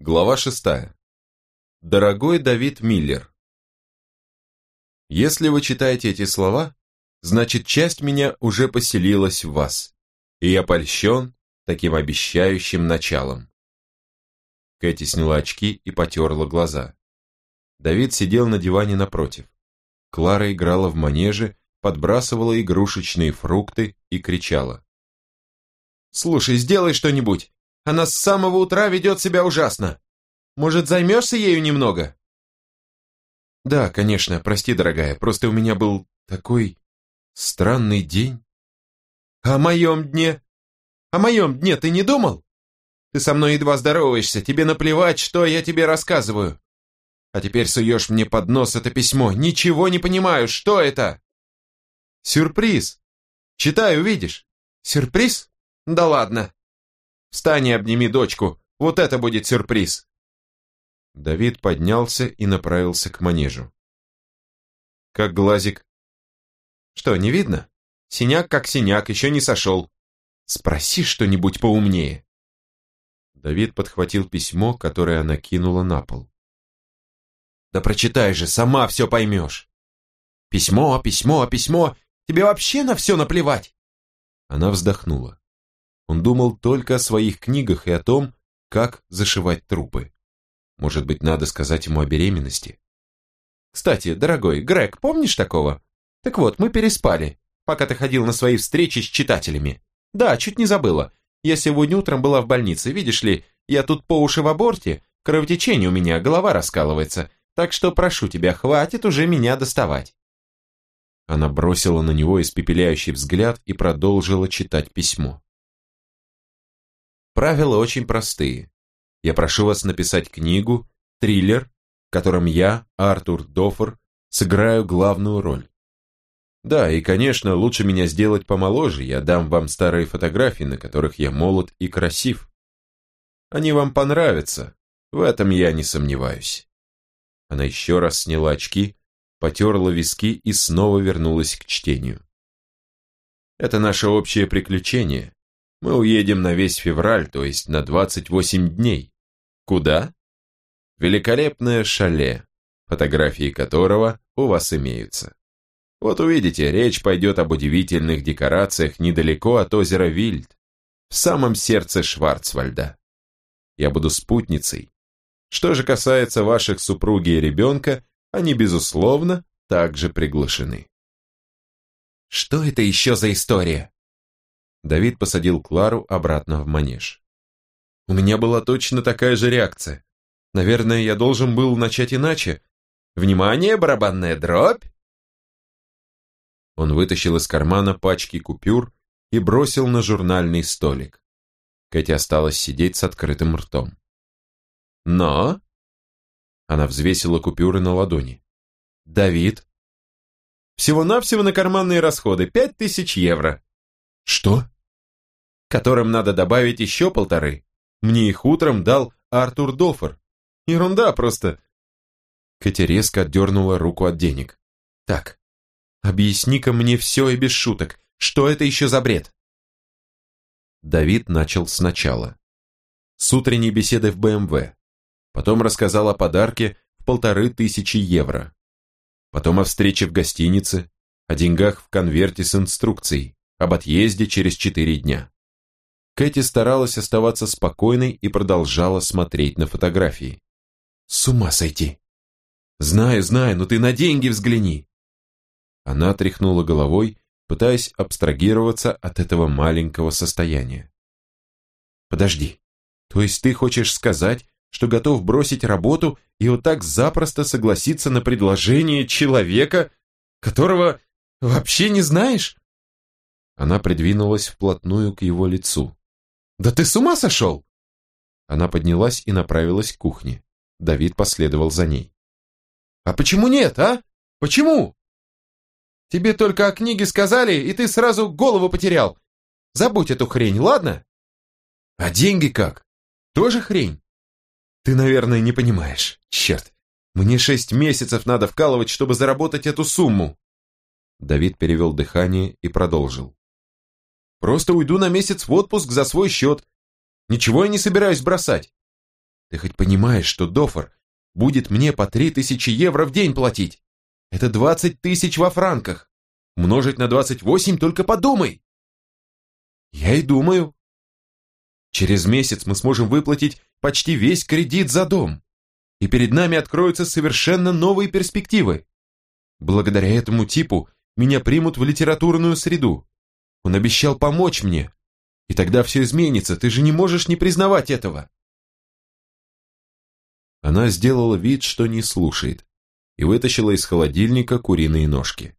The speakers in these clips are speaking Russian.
Глава шестая. Дорогой Давид Миллер. Если вы читаете эти слова, значит часть меня уже поселилась в вас, и я польщен таким обещающим началом. Кэти сняла очки и потерла глаза. Давид сидел на диване напротив. Клара играла в манеже, подбрасывала игрушечные фрукты и кричала. «Слушай, сделай что-нибудь! Она с самого утра ведет себя ужасно! Может, займешься ею немного?» «Да, конечно, прости, дорогая, просто у меня был такой странный день». «О моем дне? О моем дне ты не думал? Ты со мной едва здороваешься, тебе наплевать, что я тебе рассказываю. А теперь суешь мне под нос это письмо. Ничего не понимаю, что это?» «Сюрприз. Читай, увидишь. Сюрприз? Да ладно. Встань и обними дочку, вот это будет сюрприз». Давид поднялся и направился к манежу. «Как глазик?» «Что, не видно? Синяк как синяк, еще не сошел. Спроси что-нибудь поумнее». Давид подхватил письмо, которое она кинула на пол. «Да прочитай же, сама все поймешь. Письмо, письмо, письмо. Тебе вообще на все наплевать?» Она вздохнула. Он думал только о своих книгах и о том, как зашивать трупы. Может быть, надо сказать ему о беременности? Кстати, дорогой, Грег, помнишь такого? Так вот, мы переспали, пока ты ходил на свои встречи с читателями. Да, чуть не забыла. Я сегодня утром была в больнице, видишь ли, я тут по уши в аборте, кровотечение у меня, голова раскалывается, так что прошу тебя, хватит уже меня доставать. Она бросила на него испепеляющий взгляд и продолжила читать письмо. Правила очень простые. Я прошу вас написать книгу, триллер, в котором я, Артур Доффер, сыграю главную роль. Да, и, конечно, лучше меня сделать помоложе, я дам вам старые фотографии, на которых я молод и красив. Они вам понравятся, в этом я не сомневаюсь. Она еще раз сняла очки, потерла виски и снова вернулась к чтению. Это наше общее приключение. Мы уедем на весь февраль, то есть на 28 дней. Куда? Великолепное шале, фотографии которого у вас имеются. Вот увидите, речь пойдет об удивительных декорациях недалеко от озера Вильд, в самом сердце Шварцвальда. Я буду спутницей. Что же касается ваших супруги и ребенка, они, безусловно, также приглашены. Что это еще за история? Давид посадил Клару обратно в манеж. У меня была точно такая же реакция. Наверное, я должен был начать иначе. Внимание, барабанная дробь! Он вытащил из кармана пачки купюр и бросил на журнальный столик. Кэти осталась сидеть с открытым ртом. Но... Она взвесила купюры на ладони. «Давид?» «Всего-навсего на карманные расходы, пять тысяч евро». «Что?» «Которым надо добавить еще полторы. Мне их утром дал Артур Доффер. Ерунда просто. Катя резко отдернула руку от денег. Так, объясни-ка мне все и без шуток. Что это еще за бред? Давид начал сначала. С утренней беседы в БМВ. Потом рассказал о подарке в полторы тысячи евро. Потом о встрече в гостинице, о деньгах в конверте с инструкцией, об отъезде через четыре дня. Кэти старалась оставаться спокойной и продолжала смотреть на фотографии. «С ума сойти!» «Знаю, знаю, но ты на деньги взгляни!» Она тряхнула головой, пытаясь абстрагироваться от этого маленького состояния. «Подожди, то есть ты хочешь сказать, что готов бросить работу и вот так запросто согласиться на предложение человека, которого вообще не знаешь?» Она придвинулась вплотную к его лицу. Да ты с ума сошел?» Она поднялась и направилась к кухне. Давид последовал за ней. «А почему нет, а? Почему?» «Тебе только о книге сказали, и ты сразу голову потерял. Забудь эту хрень, ладно?» «А деньги как? Тоже хрень?» «Ты, наверное, не понимаешь. Черт, мне шесть месяцев надо вкалывать, чтобы заработать эту сумму». Давид перевел дыхание и продолжил. Просто уйду на месяц в отпуск за свой счет. Ничего я не собираюсь бросать. Ты хоть понимаешь, что Дофор будет мне по три тысячи евро в день платить? Это двадцать тысяч во франках. Умножить на двадцать восемь только подумай. Я и думаю. Через месяц мы сможем выплатить почти весь кредит за дом. И перед нами откроются совершенно новые перспективы. Благодаря этому типу меня примут в литературную среду. Он обещал помочь мне. И тогда все изменится, ты же не можешь не признавать этого. Она сделала вид, что не слушает, и вытащила из холодильника куриные ножки.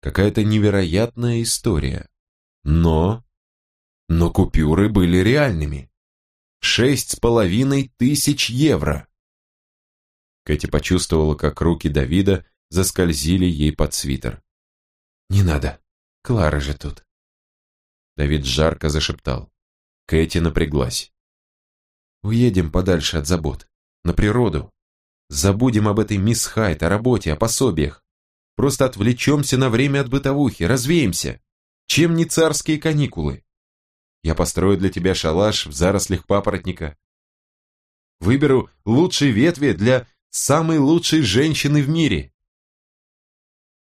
Какая-то невероятная история. Но... Но купюры были реальными. Шесть с половиной тысяч евро. Кэти почувствовала, как руки Давида заскользили ей под свитер. «Не надо, Клара же тут». Давид жарко зашептал. Кэти напряглась. «Уедем подальше от забот, на природу. Забудем об этой мисс Хайт, о работе, о пособиях. Просто отвлечемся на время от бытовухи, развеемся. Чем не царские каникулы? Я построю для тебя шалаш в зарослях папоротника. Выберу лучшие ветви для самой лучшей женщины в мире.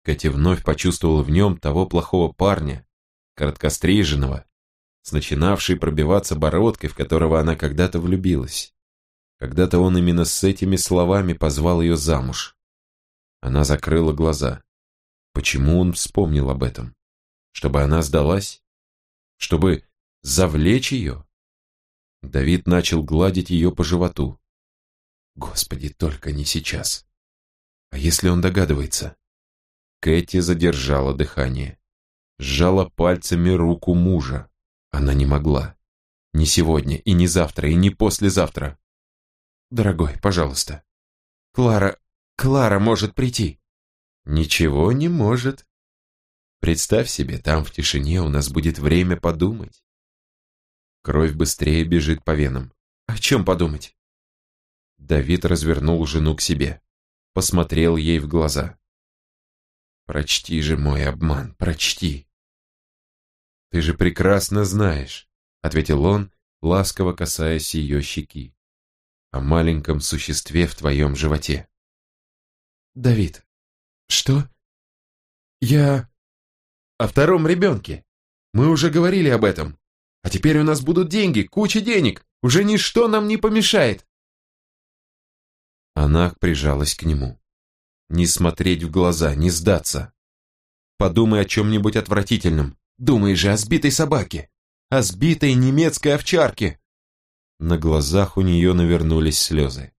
Катя вновь почувствовала в нем того плохого парня, короткостриженного, с начинавшей пробиваться бородкой, в которого она когда-то влюбилась. Когда-то он именно с этими словами позвал ее замуж. Она закрыла глаза. Почему он вспомнил об этом? Чтобы она сдалась? Чтобы завлечь ее? Давид начал гладить ее по животу. Господи, только не сейчас. А если он догадывается? Кэти задержала дыхание. Сжала пальцами руку мужа. Она не могла. Не сегодня, и не завтра, и не послезавтра. Дорогой, пожалуйста. Клара... Клара может прийти. Ничего не может. Представь себе, там в тишине у нас будет время подумать. Кровь быстрее бежит по венам. О чем подумать? Давид развернул жену к себе, посмотрел ей в глаза. «Прочти же мой обман, прочти!» «Ты же прекрасно знаешь», — ответил он, ласково касаясь ее щеки, «о маленьком существе в твоем животе». «Давид, что?» «Я...» «О втором ребенке. Мы уже говорили об этом. А теперь у нас будут деньги, куча денег. Уже ничто нам не помешает. Она прижалась к нему. Не смотреть в глаза, не сдаться. Подумай о чем-нибудь отвратительном. Думай же о сбитой собаке. О сбитой немецкой овчарке. На глазах у нее навернулись слезы.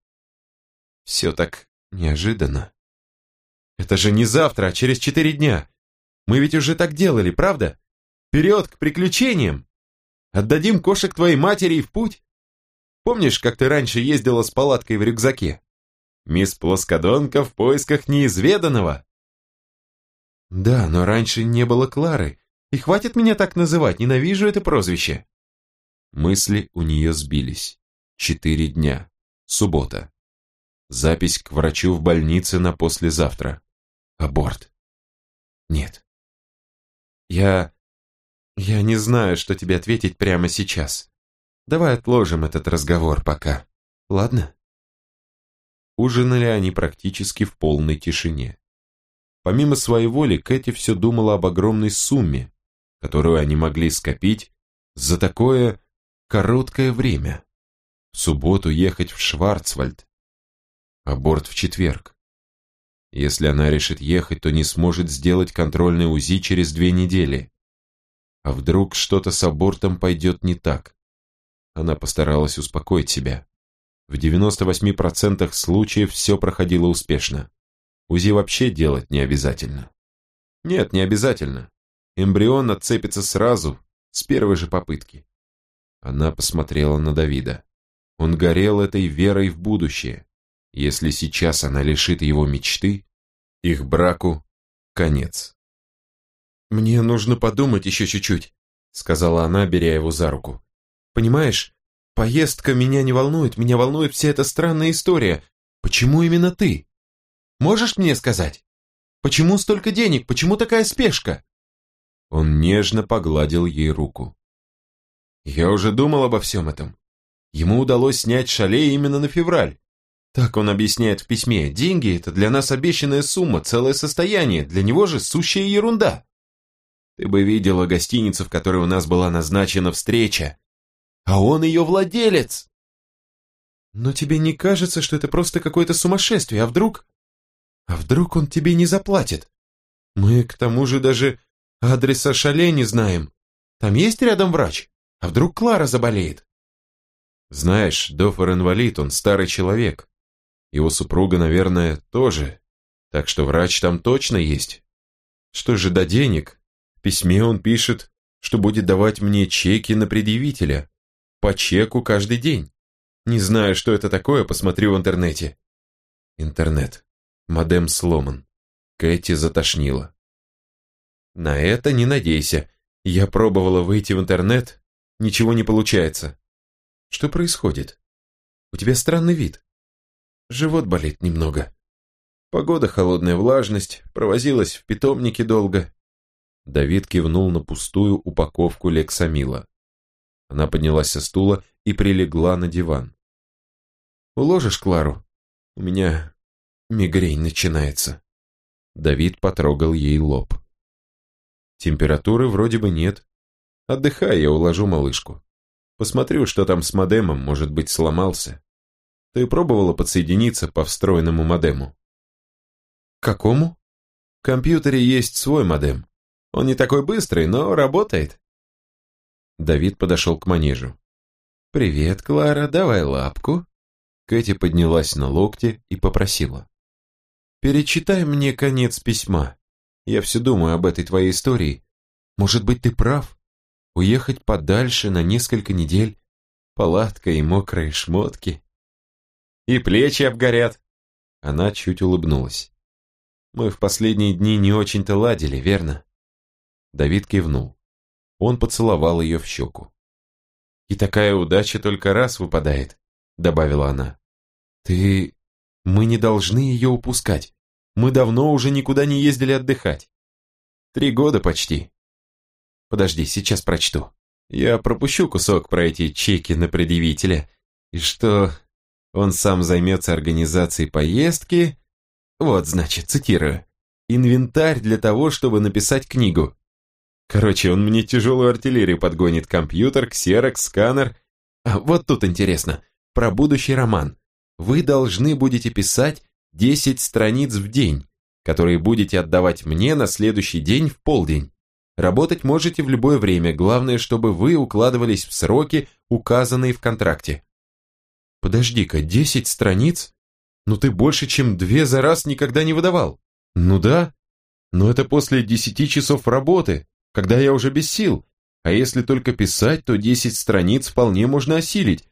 Все так неожиданно. Это же не завтра, а через четыре дня. Мы ведь уже так делали, правда? Вперед, к приключениям! Отдадим кошек твоей матери и в путь. Помнишь, как ты раньше ездила с палаткой в рюкзаке? Мисс Плоскодонка в поисках неизведанного. Да, но раньше не было Клары, и хватит меня так называть, ненавижу это прозвище. Мысли у нее сбились. Четыре дня. Суббота. Запись к врачу в больнице на послезавтра. Аборт. Нет. Я... Я не знаю, что тебе ответить прямо сейчас. Давай отложим этот разговор пока. Ладно? Ужинали они практически в полной тишине. Помимо своей воли, Кэти все думала об огромной сумме, которую они могли скопить за такое короткое время. В субботу ехать в Шварцвальд, аборт в четверг. Если она решит ехать, то не сможет сделать контрольный УЗИ через две недели. А вдруг что-то с абортом пойдет не так? Она постаралась успокоить себя. В 98% случаев все проходило успешно. УЗИ вообще делать не обязательно. Нет, не обязательно. Эмбрион отцепится сразу, с первой же попытки. Она посмотрела на Давида. Он горел этой верой в будущее. Если сейчас она лишит его мечты, их браку конец. «Мне нужно подумать еще чуть-чуть», — сказала она, беря его за руку. «Понимаешь, Поездка меня не волнует, меня волнует вся эта странная история. Почему именно ты? Можешь мне сказать? Почему столько денег? Почему такая спешка?» Он нежно погладил ей руку. «Я уже думал обо всем этом. Ему удалось снять шале именно на февраль. Так он объясняет в письме. Деньги – это для нас обещанная сумма, целое состояние, для него же сущая ерунда. Ты бы видела гостиницу, в которой у нас была назначена встреча. А он ее владелец. Но тебе не кажется, что это просто какое-то сумасшествие, а вдруг... А вдруг он тебе не заплатит? Мы, к тому же, даже адреса шале не знаем. Там есть рядом врач? А вдруг Клара заболеет? Знаешь, Дофор инвалид, он старый человек. Его супруга, наверное, тоже. Так что врач там точно есть. Что же до денег? В письме он пишет, что будет давать мне чеки на предъявителя. По чеку каждый день. Не знаю, что это такое, посмотрю в интернете. Интернет. Модем сломан. Кэти затошнила. На это не надейся. Я пробовала выйти в интернет, ничего не получается. Что происходит? У тебя странный вид. Живот болит немного. Погода холодная влажность, провозилась в питомнике долго. Давид кивнул на пустую упаковку лексамила. Она поднялась со стула и прилегла на диван. «Уложишь Клару? У меня мигрень начинается». Давид потрогал ей лоб. «Температуры вроде бы нет. Отдыхай, я уложу малышку. Посмотрю, что там с модемом, может быть, сломался. Ты пробовала подсоединиться по встроенному модему? Какому? В компьютере есть свой модем. Он не такой быстрый, но работает. Давид подошел к манежу. «Привет, Клара, давай лапку». Кэти поднялась на локте и попросила. «Перечитай мне конец письма. Я все думаю об этой твоей истории. Может быть, ты прав? Уехать подальше на несколько недель. Палатка и мокрые шмотки. И плечи обгорят. Она чуть улыбнулась. Мы в последние дни не очень-то ладили, верно? Давид кивнул. Он поцеловал ее в щеку. «И такая удача только раз выпадает», — добавила она. «Ты... Мы не должны ее упускать. Мы давно уже никуда не ездили отдыхать. Три года почти. Подожди, сейчас прочту. Я пропущу кусок про эти чеки на предъявителя. И что он сам займется организацией поездки. Вот, значит, цитирую. Инвентарь для того, чтобы написать книгу. Короче, он мне тяжелую артиллерию подгонит, компьютер, ксерокс, сканер. А вот тут интересно, про будущий роман. Вы должны будете писать 10 страниц в день, которые будете отдавать мне на следующий день в полдень. Работать можете в любое время, главное, чтобы вы укладывались в сроки, указанные в контракте. Подожди-ка, 10 страниц? Ну ты больше, чем две за раз никогда не выдавал. Ну да, но это после 10 часов работы, когда я уже без сил. А если только писать, то 10 страниц вполне можно осилить.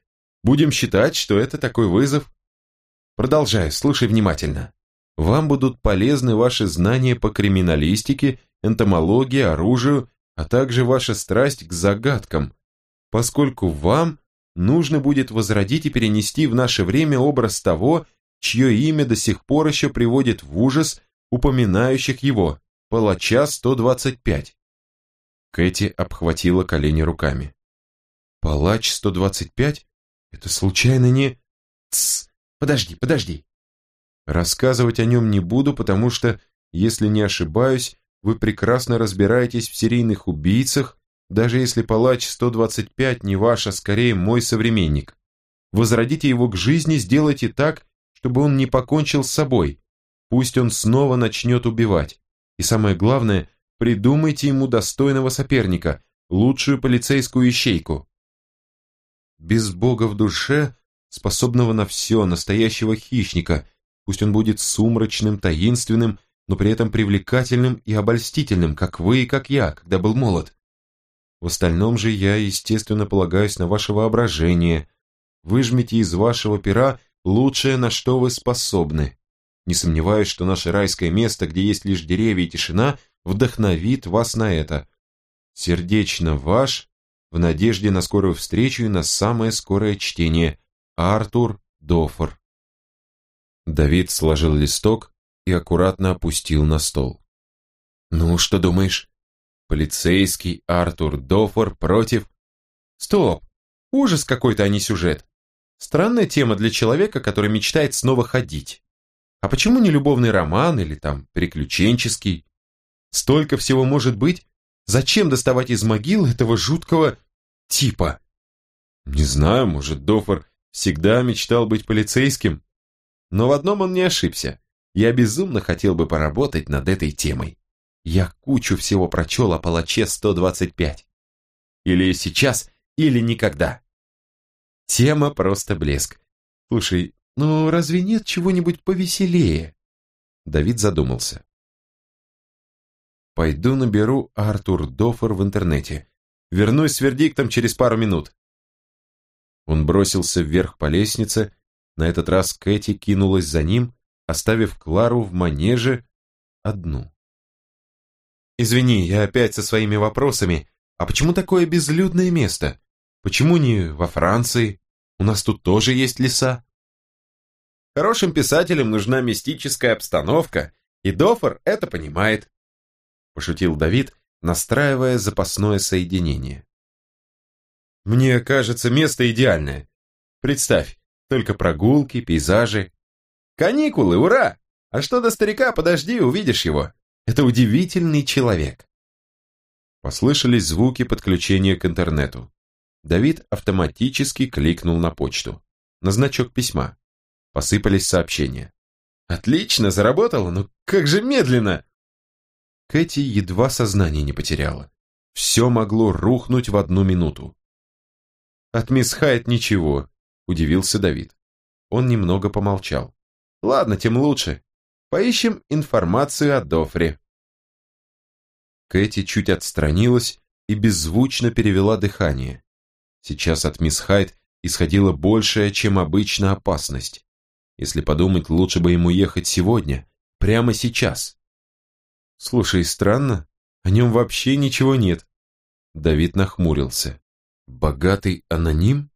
Будем считать, что это такой вызов. Продолжай, слушай внимательно. Вам будут полезны ваши знания по криминалистике, энтомологии, оружию, а также ваша страсть к загадкам, поскольку вам нужно будет возродить и перенести в наше время образ того, чье имя до сих пор еще приводит в ужас упоминающих его, палача 125. Кэти обхватила колени руками. «Палач 125? Это случайно не...» «Тссс, подожди, подожди!» Рассказывать о нем не буду, потому что, если не ошибаюсь, вы прекрасно разбираетесь в серийных убийцах, даже если палач 125 не ваш, а скорее мой современник. Возродите его к жизни, сделайте так, чтобы он не покончил с собой. Пусть он снова начнет убивать. И самое главное, Придумайте ему достойного соперника, лучшую полицейскую ищейку. Без Бога в душе, способного на все, настоящего хищника, пусть он будет сумрачным, таинственным, но при этом привлекательным и обольстительным, как вы и как я, когда был молод. В остальном же я, естественно, полагаюсь на ваше воображение. Выжмите из вашего пера лучшее, на что вы способны. Не сомневаюсь, что наше райское место, где есть лишь деревья и тишина, вдохновит вас на это. Сердечно ваш, в надежде на скорую встречу и на самое скорое чтение. Артур Дофор. Давид сложил листок и аккуратно опустил на стол. «Ну, что думаешь? Полицейский Артур Дофор против...» «Стоп! Ужас какой-то, а не сюжет. Странная тема для человека, который мечтает снова ходить. А почему не любовный роман или там приключенческий? Столько всего может быть. Зачем доставать из могилы этого жуткого типа? Не знаю, может, Дофор всегда мечтал быть полицейским. Но в одном он не ошибся. Я безумно хотел бы поработать над этой темой. Я кучу всего прочел о палаче 125. Или сейчас, или никогда. Тема просто блеск. Слушай, ну разве нет чего-нибудь повеселее? Давид задумался. Пойду наберу Артур Дофер в интернете. Вернусь с вердиктом через пару минут. Он бросился вверх по лестнице, на этот раз Кэти кинулась за ним, оставив Клару в манеже одну. «Извини, я опять со своими вопросами. А почему такое безлюдное место? Почему не во Франции? У нас тут тоже есть леса». Хорошим писателям нужна мистическая обстановка, и Дофор это понимает. Пошутил Давид, настраивая запасное соединение. Мне кажется, место идеальное. Представь, только прогулки, пейзажи. Каникулы, ура! А что до старика, подожди, увидишь его. Это удивительный человек. Послышались звуки подключения к интернету. Давид автоматически кликнул на почту. На значок письма. Посыпались сообщения. «Отлично, заработало, но как же медленно!» Кэти едва сознание не потеряла. Все могло рухнуть в одну минуту. От мисс Хайт ничего, удивился Давид. Он немного помолчал. Ладно, тем лучше. Поищем информацию о Дофре. Кэти чуть отстранилась и беззвучно перевела дыхание. Сейчас от мисс Хайт исходила большая, чем обычно, опасность. Если подумать, лучше бы ему ехать сегодня, прямо сейчас. Слушай, странно, о нем вообще ничего нет. Давид нахмурился. Богатый аноним?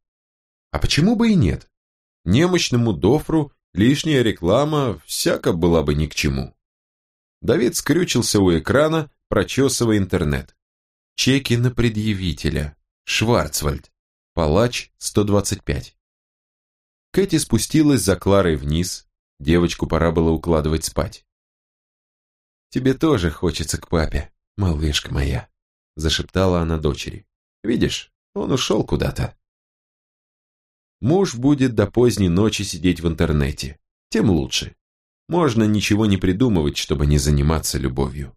А почему бы и нет? Немощному Дофру лишняя реклама всяко была бы ни к чему. Давид скрючился у экрана, прочесывая интернет. Чеки на предъявителя. Шварцвальд. Палач 125. Кэти спустилась за Кларой вниз. Девочку пора было укладывать спать. «Тебе тоже хочется к папе, малышка моя», зашептала она дочери. «Видишь, он ушел куда-то. Муж будет до поздней ночи сидеть в интернете. Тем лучше. Можно ничего не придумывать, чтобы не заниматься любовью.